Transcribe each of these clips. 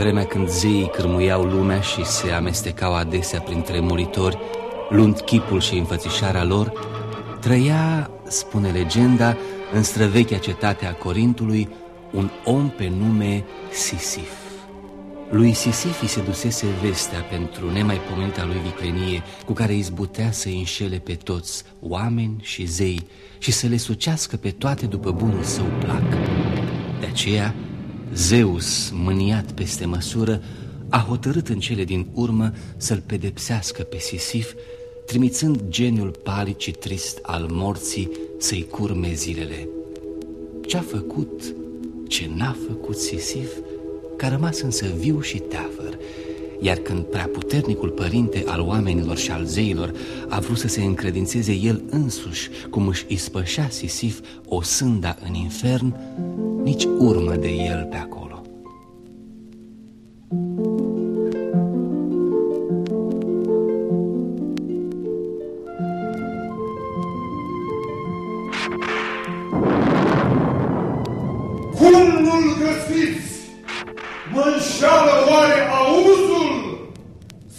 vremea când zeii cârmuiau lumea și se amestecau adesea printre muritori, luând chipul și înfățișarea lor, trăia, spune legenda, în străvechea cetate a Corintului, un om pe nume Sisif. Lui Sisif îi se dusese vestea pentru nemaipomenita lui viclenie cu care izbutea să înșele pe toți, oameni și zei, și să le sucească pe toate după bunul său plac. De aceea, Zeus, mâniat peste măsură, a hotărât în cele din urmă să-l pedepsească pe Sisif, trimițând geniul palid și trist al morții să-i curme zilele. Ce-a făcut, ce n-a făcut Sisif, că a rămas însă viu și teafăr, iar când prea puternicul părinte al oamenilor și al zeilor a vrut să se încredințeze el însuși cum își ispășea Sisif o sânda în infern, nici urmă de el pe acolo.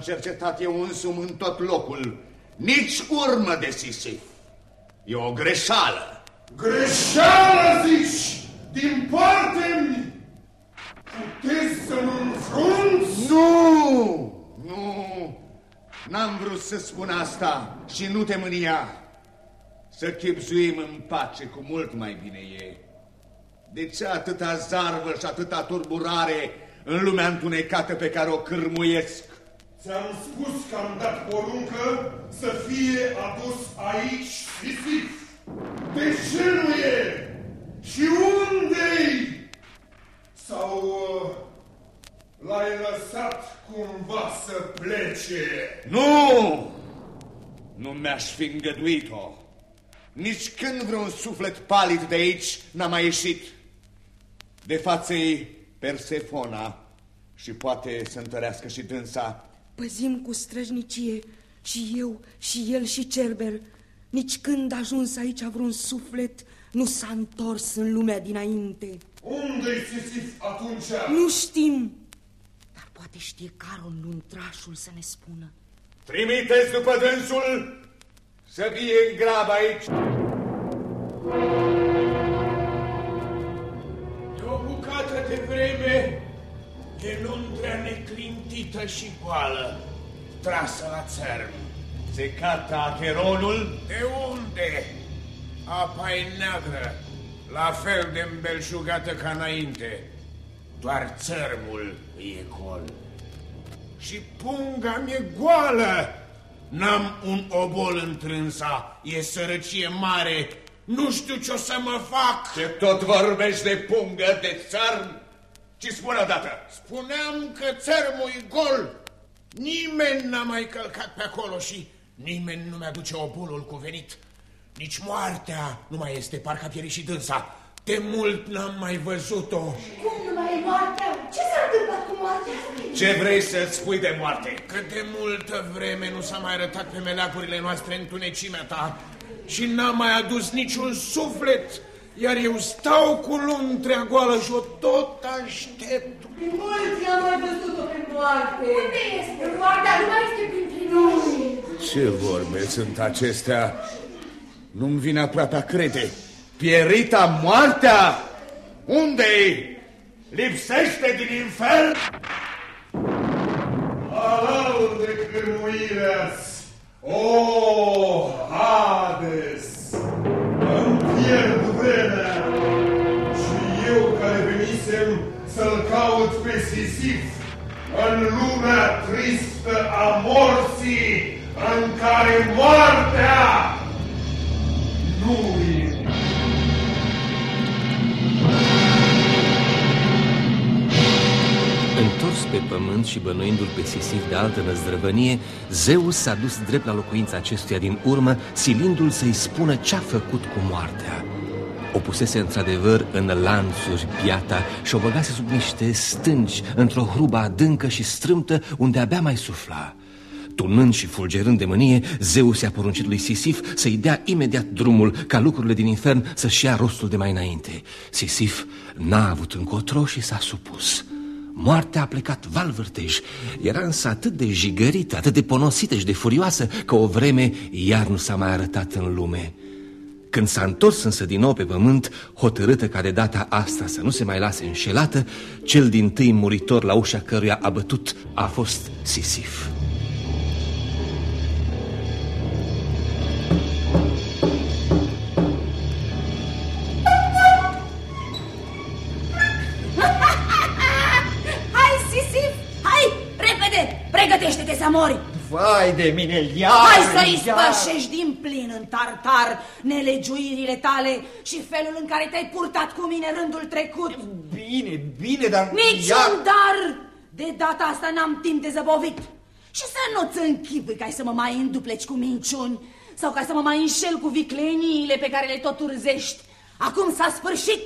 cercetat eu însumi în tot locul. Nici urmă de Sisif. E o greșeală. Greșeală, zici? Din parte Puteți să mă înfrunți? Nu! Nu! N-am vrut să spun asta și nu te mânia. Să chipzuim în pace cu mult mai bine e. De ce atâta zarvă și atâta turburare în lumea întunecată pe care o cârmuiesc. Ți-am spus că am dat poruncă să fie adus aici Sisif. De ce nu e? Și unde-i? Sau uh, l-ai lăsat cumva să plece? Nu! Nu mi-aș fi îngăduit-o. Nici când vreun suflet palid de aici n-a mai ieșit. De față Persefona și poate să întărească și dânsa. Păzim cu străjnicie și eu, și el, și Cerber. Nici când a ajuns aici vreun suflet, nu s-a întors în lumea dinainte. Unde-i Sisif atunci? Nu știm, dar poate știe Carol Luntrașul să ne spună. Trimiteți după dânsul să fie în grab aici. vreme e Lundrea neclintită și goală, trasă la țărm. Se cata Acheronul? De unde? apa e neagră, la fel de îmbelșugată ca înainte. Doar țărmul e gol. Și punga mi-e goală. N-am un obol întrânsa, e sărăcie mare, nu știu ce o să mă fac. Ce tot vorbești de pungă, de țărm? Ce spune odată? Spuneam că țărmul e gol. Nimeni n-a mai călcat pe acolo și nimeni nu mi-aduce obolul cuvenit. Nici moartea nu mai este, parcă a pierit și dânsa. De mult n-am mai văzut-o. Cum nu mai e moartea? Ce s-a întâmplat cu moartea? Ce vrei să-ți spui de moarte? Că de multă vreme nu s-a mai arătat pe meleagurile noastre întunecimea ta și n-a mai adus niciun suflet iar eu stau cu luntrea goală și o tot aștept. De mulți am mai văzut-o pe moarte. Unde este? Moartea nu mai este printre noi. Ce vorbe sunt acestea? Nu-mi vine aproape a crede. Pierita moartea? Unde-i? Lipsește din infern? Alaur de cârmuirea O, Hades! Îmi pierd vremea și eu care venisem să-l caut pe Sisif în lumea tristă a morții în care pământ și bănuindu-l pe Sisif de altă năzdrăvănie, Zeus s-a dus drept la locuința acestuia din urmă, silindu-l să-i spună ce-a făcut cu moartea. O pusese într-adevăr în lanțuri piata și o băgase sub niște stânci, într-o hrubă adâncă și strâmtă, unde abia mai sufla. Tunând și fulgerând de mânie, Zeus i-a poruncit lui Sisif să-i dea imediat drumul ca lucrurile din infern să-și ia rostul de mai înainte. Sisif n-a avut încotro și s-a supus. Moartea a plecat valvârtej, era însă atât de jigărită, atât de ponosită și de furioasă că o vreme iar nu s-a mai arătat în lume. Când s-a întors însă din nou pe pământ, hotărâtă ca de data asta să nu se mai lase înșelată, cel din tâi muritor la ușa căruia a bătut a fost Sisif. Repede, pregătește-te să mori. Vai de mine, iar, Hai să iar. ispășești din plin în tartar nelegiuirile tale și felul în care te-ai purtat cu mine rândul trecut. Bine, bine, dar Niciun iar... dar! De data asta n-am timp de zăbovit. Și să nu-ți închipui ca să mă mai îndupleci cu minciuni sau ca să mă mai înșel cu vicleniile pe care le tot urzești. Acum s-a sfârșit!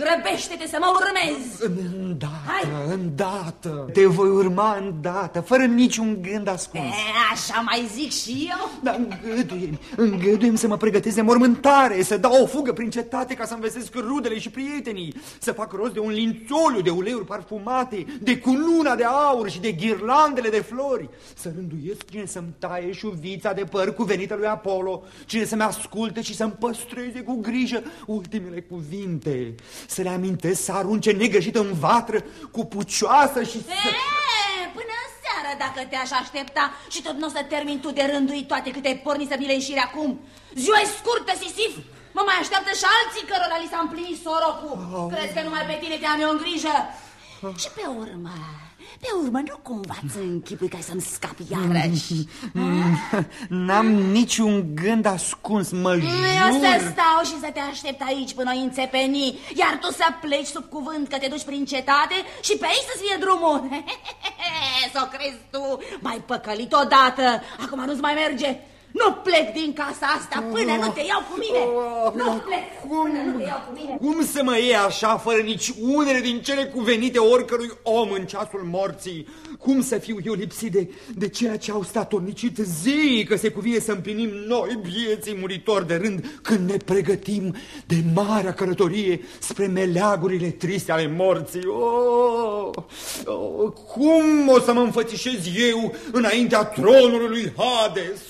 Grăbește-te să mă urmezi! Îndată, Hai. îndată, te voi urma îndată, fără niciun gând ascuns. E, așa mai zic și eu? Dar îngăduie îngăduie să mă pregătesc de mormântare, să dau o fugă prin cetate ca să-mi vesesc rudele și prietenii, să fac rost de un lințoliu de uleiuri parfumate, de cununa de aur și de ghirlandele de flori, să rânduiesc cine să-mi taie șuvița de păr cuvenită lui Apollo, cine să-mi asculte și să-mi păstreze cu grijă ultimele cuvinte, să le amintesc să arunce negășit în vatră cu pucioasă și să... E, până în seară dacă te-aș aștepta și tot nu o să termin tu de rândui toate câte ai porni să mi le înșiri acum. Ziua e scurtă, Sisif! Mă mai așteaptă și alții cărora li s-a împlinit sorocul. Crezi că numai pe tine te-am eu în grijă? Și pe urmă, pe urmă, nu cumva ți închipui ca să-mi scapi iarăși? N-am niciun gând ascuns, mă Eu jur. să stau și să te aștept aici până o înțepeni, iar tu să pleci sub cuvânt că te duci prin cetate și pe aici să-ți fie drumul. Să o crezi tu, mai păcălit odată, acum nu-ți mai merge. Nu plec din casa asta până nu te iau cu mine. Nu plec până nu te iau cu mine. Cum să mă iei așa, fără nici unele din cele cuvenite oricărui om în ceasul morții? Cum să fiu eu lipsit de, de ceea ce au statornicit zii că se cuvine să împlinim noi, vieții muritori de rând, când ne pregătim de marea călătorie spre meleagurile triste ale morții? Oh, oh, cum o să mă înfățișez eu înaintea tronului lui Hades?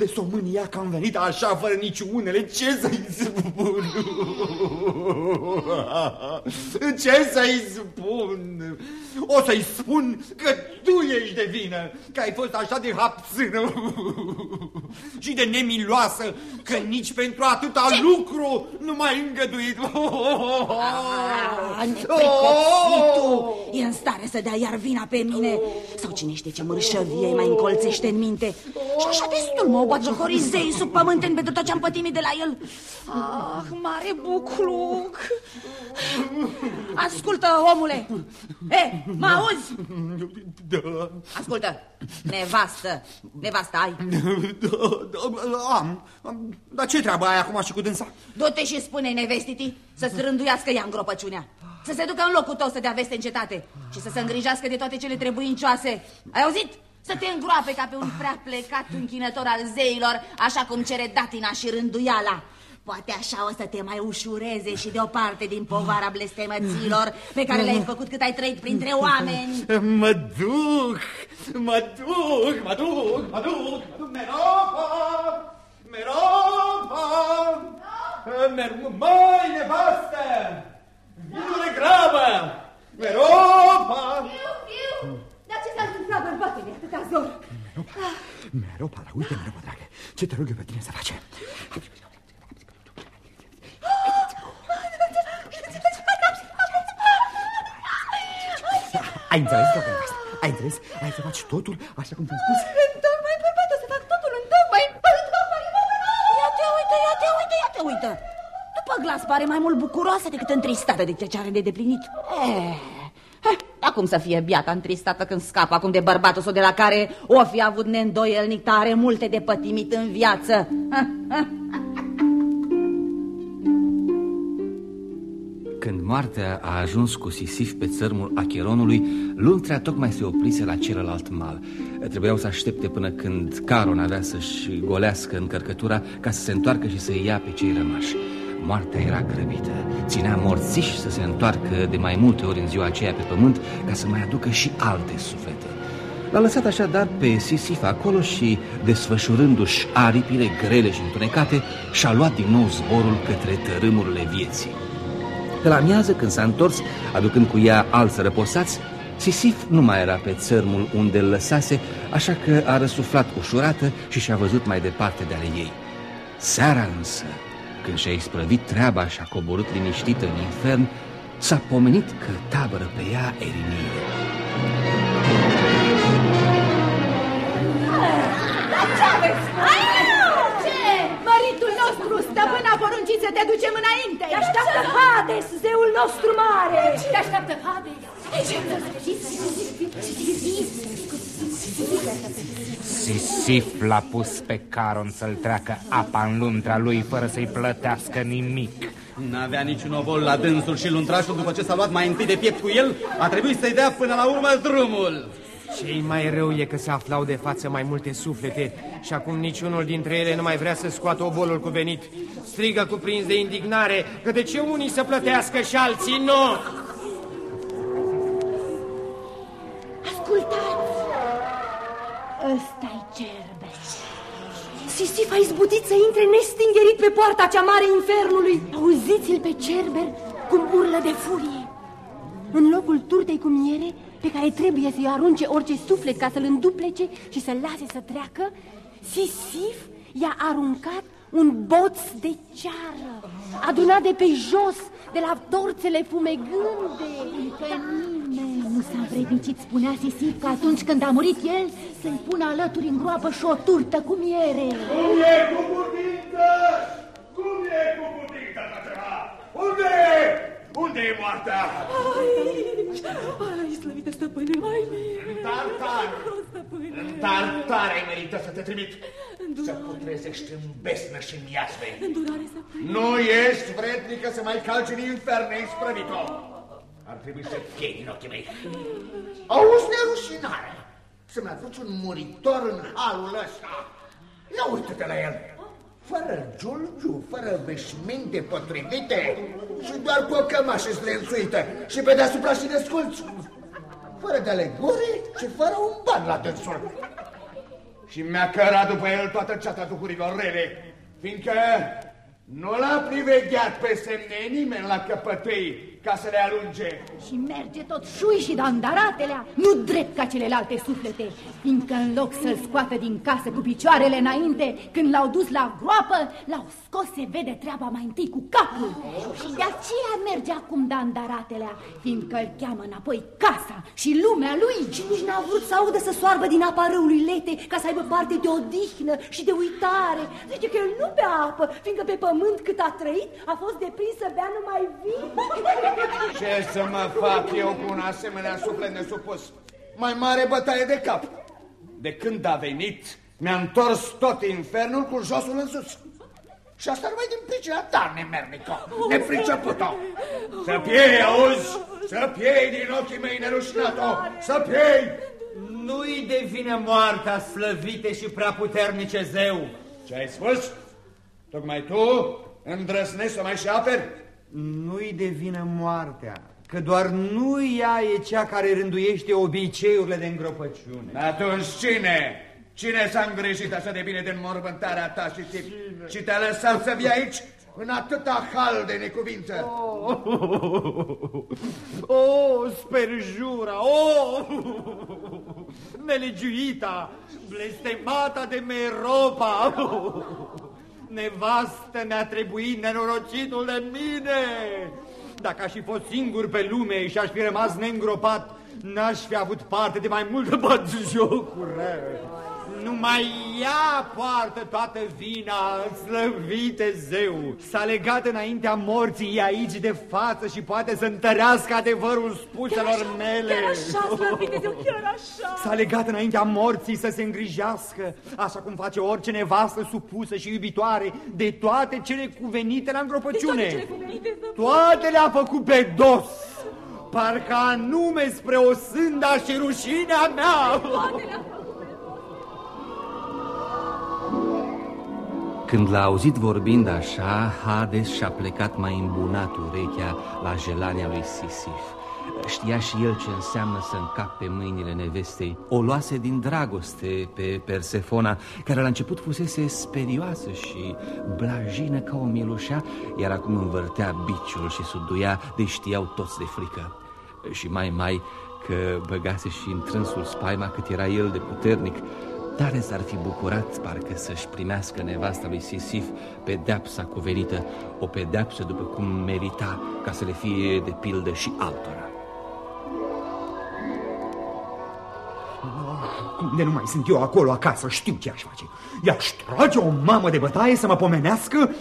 De somânia că am venit așa fără nici unele, ce să-i spun? Ce să-i spun? O să-i spun că tu ești de vină, că ai fost așa de hapsână și de nemiloasă, că nici pentru atâta lucru nu m-ai îngăduit. Ah, neprecoțitul e în stare să dea iar vina pe mine. Sau cine știe ce mărșăvie îi mai încolțește în minte. Și așa destul mă bată horizei sub pământ pentru tot ce-am pătimit de la el. Ah, mare bucluc! Ascultă, omule! E, mă auzi? Da, Ascultă, nevastă, nevastă ai da, da, am, am. Dar ce treabă ai acum și cu dânsa? Du-te și spune nevestitii să-ți rânduiască ea îngropăciunea Să se ducă în locul tău să dea veste în cetate Și să se îngrijească de toate cele trebuincioase Ai auzit? Să te îngroape ca pe un prea plecat închinător al zeilor Așa cum cere datina și rânduiala Poate așa o să te mai ușureze și de o parte din povara blestemăților Pe care le-ai făcut cât ai trăit printre oameni Mă duc, mă duc, mă duc, mă duc, mă duc, Meropa, Meropa, Mer măi, nevastă, vină de grabă, Meropa. Fiu, fiu, dar ce s-a întâmplat, bărbătele, atâta zor? Meropa, dar uite, Meropa, dragă, ce te rog eu pe tine să facem? Ai înțeles, dragă nevastă? Ai înțeles? Ai să faci totul așa cum ți-am spus? Întocmai, bărbată, să fac totul întocmai, întocmai. Ia te uite, ia te uite, ia fericită. După glas pare mai mult bucuroasă decât întristată de ce are de deplinit. Eh, eh, acum să fie biata întristată când scapă acum de bărbatul său de la care o fi avut neîndoielnic tare multe de pătimit în viață. Eh, eh. Moartea a ajuns cu Sisif pe țărmul Acheronului, Luntrea tocmai se oprise la celălalt mal. Trebuiau să aștepte până când Caron avea să-și golească încărcătura ca să se întoarcă și să ia pe cei rămași. Moartea era grăbită, ținea morțiși să se întoarcă de mai multe ori în ziua aceea pe pământ ca să mai aducă și alte suflete. L-a lăsat așadar pe Sisif acolo și, desfășurându-și aripile grele și întunecate, și-a luat din nou zborul către tărâmurile vieții. Pe la miază, când s-a întors, aducând cu ea alți răposați, Sisif nu mai era pe țărmul unde îl lăsase, așa că a răsuflat ușurată și și-a văzut mai departe de ale ei. Seara însă, când și-a isprăvit treaba și a coborât liniștită în infern, s-a pomenit că tabără pe ea Erinire. Ce? Măritul nostru, stăpân a poruncit să te ducem înainte. Te așteaptă Hades, zeul nostru mare. Te așteaptă Hades. Sisif l-a pus pe Caron să-l treacă apa în luntra lui fără să-i plătească nimic. N-avea niciun ovol la dânsul și luntrașul, după ce s-a luat mai întâi de piept cu el, a trebuit să-i dea până la urmă drumul. Cei mai rău e că se aflau de față mai multe suflete și acum niciunul dintre ele nu mai vrea să scoată obolul cuvenit. Strigă cuprins de indignare că de ce unii să plătească și alții nu? Ascultați! Ăsta-i cerbeș. Sisif a izbutit să intre nestingerit pe poarta cea mare infernului. Auziți-l pe cerber cum urlă de furie. În locul turtei cu miere, pe care trebuie să-i arunce orice suflet ca să-l înduplece și să-l lase să treacă, Sisif i-a aruncat un boț de ceară, adunat de pe jos, de la torțele fumegânde. Că nimeni nu s-a vrednicit, spunea Sisif, că atunci când a murit el, să-i pună alături în groapă și o turtă cu miere. Cum e tartar ai meritat să te trimit. Să Îndurare, putrezești în besnă și în miasme. îndurare, stăpâne. Nu ești vrednică să mai calci în infern neisprăvit-o. Ar trebui să piei din ochii mei. Auzi nerușinare să-mi aduci un muritor în halul ăsta. Ia uite-te la el. Fără giulgiu, fără veșminte potrivite și doar cu o cămașă zdrențuită și pe deasupra și desculți. Fără de alegorii și fără un ban la dânsul. Și mi-a cărat după el toată ceata duhurilor rele, fiindcă nu l-a privegheat pe semne nimeni la căpătâi ca să le alunge. Și merge tot șui și dandaratelea, nu drept ca celelalte suflete, fiindcă în loc să-l scoată din casă cu picioarele înainte, când l-au dus la groapă, l-au scos, se vede treaba mai întâi cu capul. Și de aceea merge acum dandaratelea, fiindcă îl cheamă înapoi casa și lumea lui. Și nici n-a vrut să audă să soarbă din apa râului Lete ca să aibă parte de odihnă și de uitare. Zice că el nu bea apă, fiindcă pe pământ cât a trăit a fost deprins să bea numai vin. Ce să mă fac eu cu un asemenea suflet nesupus? Mai mare bătaie de cap. De când a venit, mi-a întors tot infernul cu josul în sus. Și asta numai din pricina ta, nemernică, nepricepută. Să piei, auzi? Să piei din ochii mei nerușinato, să piei! Nu-i de vină moartea slăvite și prea puternice zeu. Ce ai spus? Tocmai tu îndrăznești să mai și aperi? Nu-i de vină moartea, că doar nu ea e cea care rânduiește obiceiurile de îngropăciune. Atunci cine? Cine s-a îngrijit așa de bine de înmormântarea ta și, te, și te-a lăsat să vii aici în atâta hal de necuvință? Oh, oh sperjura, oh, nelegiuita, blestemata de Meropa, oh, nevastă ne-a trebuit nenorocitul de mine. Dacă aș fi fost singur pe lume și aș fi rămas neîngropat, n-aș fi avut parte de mai multe batjocuri. Numai ea poartă toată vina, slăvite zeu. S-a legat înaintea morții, e aici de față și poate să întărească adevărul spuselor chiar așa, mele. Chiar așa, slăvite zeu, chiar așa. S-a legat înaintea morții să se îngrijească, așa cum face orice nevastă supusă și iubitoare de toate cele cuvenite la îngropăciune. De toate cele cuvenite, Toate le-a făcut pe dos. Parcă anume spre o sânda și rușinea mea. Când l-a auzit vorbind așa, Hades și-a plecat mai îmbunat urechea la jelania lui Sisif. Știa și el ce înseamnă să încape mâinile nevestei. O luase din dragoste pe Persefona, care la început fusese sperioasă și blajină ca o milușa, iar acum învârtea biciul și suduia, de știau toți de frică. Și mai mai că băgase și în trânsul spaima cât era el de puternic, Tare s-ar fi bucurat parcă să-și primească nevasta lui Sisif pedeapsa cuvenită, o pedeapsă după cum merita, ca să le fie de pildă și altora. De nu mai sunt eu acolo acasă, știu ce aș face. I-aș trage o mamă de bătaie să mă pomenească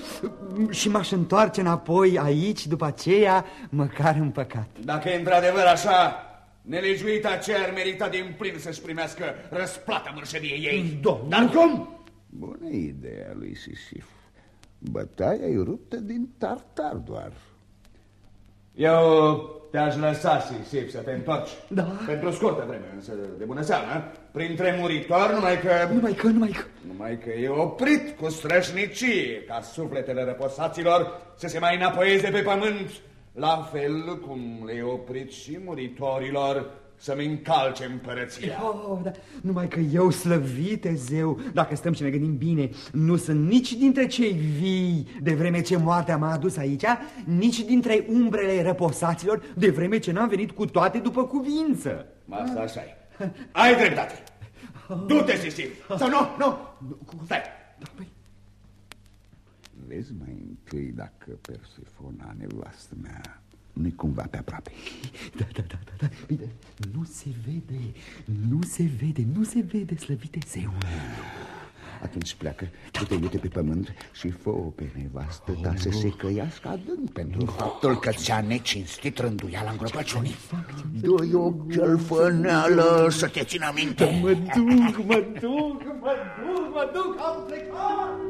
și m-aș întoarce înapoi aici după aceea, măcar în păcat. Dacă e într-adevăr așa, nelegiuita ce ar merita din plin să-și primească răsplata mărșăviei ei. Domnul, Dar cum? Bună ideea lui Sisif. Bătaia e ruptă din tartar doar. Eu te-aș lăsa, Sisif, să te întorci. Da. Pentru scurtă vreme, însă de bună seamă, printre muritori, numai că... Numai că, numai că... Numai că e oprit cu strășnicie ca sufletele răposaților să se mai înapoieze pe pământ, la fel cum le-e oprit și muritorilor să-mi încalce împărăția. Oh, da. Numai că eu, slăvite zeu, dacă stăm și ne gândim bine, nu sunt nici dintre cei vii de vreme ce moartea m-a adus aici, nici dintre umbrele răposaților de vreme ce n-am venit cu toate după cuvință. Asta așa e. Ai dreptate. Du-te, Sisif. Sau nu, nu. Stai. Vezi mai întâi dacă Persefona, nevastă mea, nu-i cumva pe aproape. Da, da, da, da, da. Bine, nu se vede, nu se vede, nu se vede, slăvite zeu. Atunci pleacă, du-te iute pe pământ și fă pe nevastă ta să se căiască adânc pentru faptul că ți-a necinstit rânduiala îngropăciunii. Du-i o chelfăneală să te țină minte. Mă duc, mă duc, mă duc, mă duc, am plecat!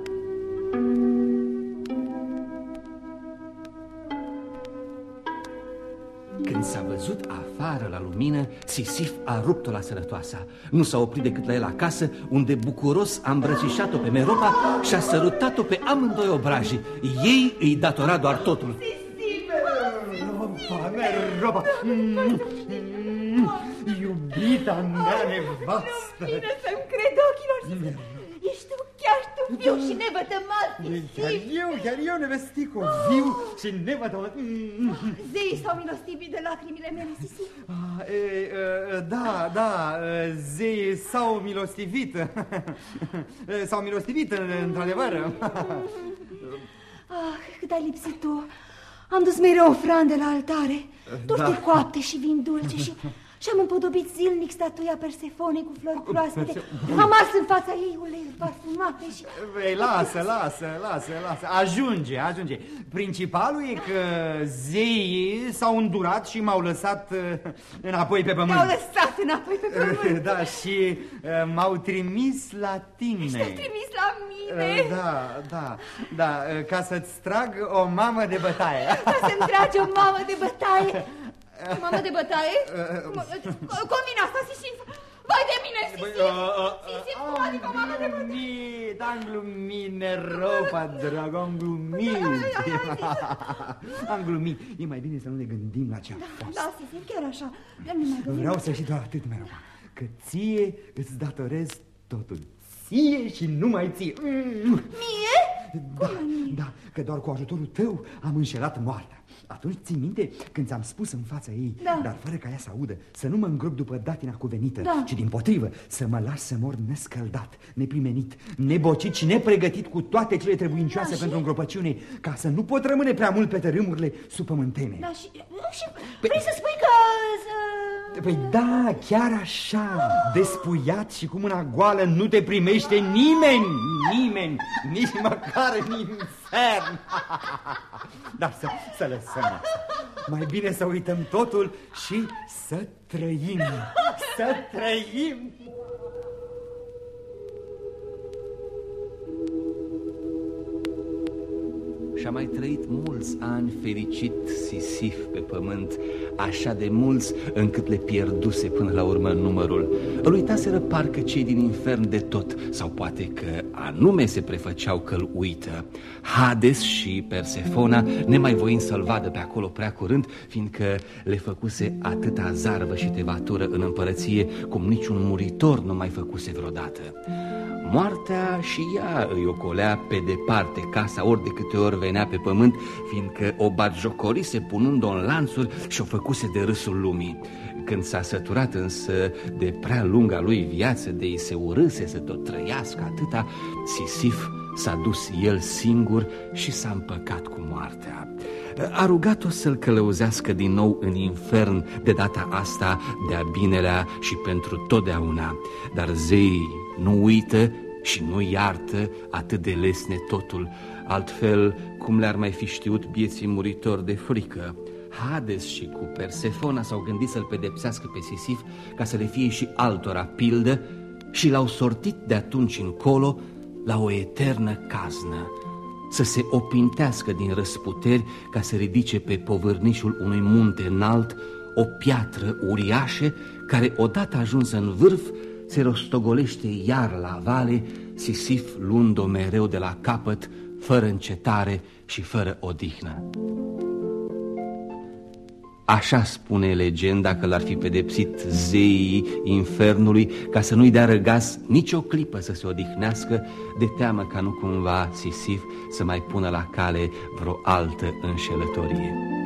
Când s-a văzut afară la lumină, Sisif a rupt-o la sănătoasa. Nu s-a oprit decât la el acasă, unde bucuros a îmbrățișat-o pe Meropa și a sărutat-o pe amândoi obrajii. Ei îi datora doar totul. Roba, Meropa, mm, mm, iubita mea nevastă. Bine să-mi cred ochilor. Ești tu, chiar tu, viu și nevătămat, Chiar eu, chiar eu, nevestico, viu și nevătămat. Mm. Zeii s-au milostivit de lacrimile mele, Sisi. Ah, e, e, Da, da, e, zei s-au milostivit. E, S-au milostivit, într-adevăr. Ah, cât ai lipsit tu. Am dus mereu ofrande la altare. Torte Da. coapte și vin dulce și... Și-am împodobit zilnic statuia Persefone cu flori proaspete. Perse- Am ars în fața ei uleiuri parfumate și... Ei, lasă, lasă, lasă, lasă. Ajunge, ajunge. Principalul e că zeii s-au îndurat și m-au lăsat uh, înapoi pe pământ. Te-au lăsat înapoi pe pământ. Da, și uh, m-au trimis la tine. Și te-ai trimis la mine. Uh, Da, da, da, uh, ca să-ți trag o mamă de bătaie. Ca să-mi tragi o mamă de bătaie. Mamă de bătaie? Convine asta, Sisi. Vai de mine, Sisi. Sisi, cum adică o mamă de bătaie? glumit, am glumit, neropa, drag, am glumit. am glumit. E mai bine să nu ne gândim la ce a fost. Da, Sisi, chiar așa. Eu nu mai gândim. Vreau să știi doar atât, mereu, că ție îți datorez totul. Ție și numai ție. Mm. Mie? Da, da, că doar cu ajutorul tău am înșelat moartea. Atunci ții minte când ți-am spus în fața ei, Da. dar fără ca ea să audă, să nu mă îngrop după datina cuvenită, Da. ci din potrivă, să mă las să mor nescăldat, neprimenit, nebocit și nepregătit cu toate cele trebuincioase Da, și? pentru îngropăciune, ca să nu pot rămâne prea mult pe tărâmurile supământene. Da, și, și vrei să spui că... Să... Păi da, chiar așa, despuiat și cu mâna goală nu te primește nimeni, nimeni, nici măcar în infern. Dar să, să lăsăm asta. Mai bine să uităm totul și să trăim, să trăim. Și-a mai trăit mulți ani fericit Sisif pe pământ, așa de mulți încât le pierduse până la urmă numărul. Îl uitaseră parcă cei din infern de tot, sau poate că anume se prefăceau că-l uită. Hades și Persefona, nemai voind să-l vadă pe acolo prea curând, fiindcă le făcuse atâta zarvă și tevatură în împărăție, cum niciun muritor nu mai făcuse vreodată. Moartea și ea îi ocolea pe departe casa ori de câte ori venea pe pământ, fiindcă o batjocorise punând-o în lanțuri și o făcuse de râsul lumii. Când s-a săturat însă de prea lunga lui viață, de ei se urâse să tot trăiască atâta, Sisif s-a dus el singur și s-a împăcat cu moartea. A rugat-o să-l călăuzească din nou în infern, de data asta de-a binelea și pentru totdeauna. Dar zeii nu uită și nu iartă atât de lesne totul, altfel cum le-ar mai fi știut bieții muritori de frică. Hades și cu Persefona s-au gândit să-l pedepsească pe Sisif ca să le fie și altora pildă și l-au sortit de atunci încolo la o eternă caznă, să se opintească din răsputeri ca să ridice pe povârnișul unui munte înalt o piatră uriașă care odată ajunsă în vârf se rostogolește iar la vale, Sisif luând-o mereu de la capăt, fără încetare și fără odihnă. Așa spune legenda că l-ar fi pedepsit zeii infernului ca să nu-i dea răgaz nicio clipă să se odihnească de teamă ca nu cumva Sisif să mai pună la cale vreo altă înșelătorie.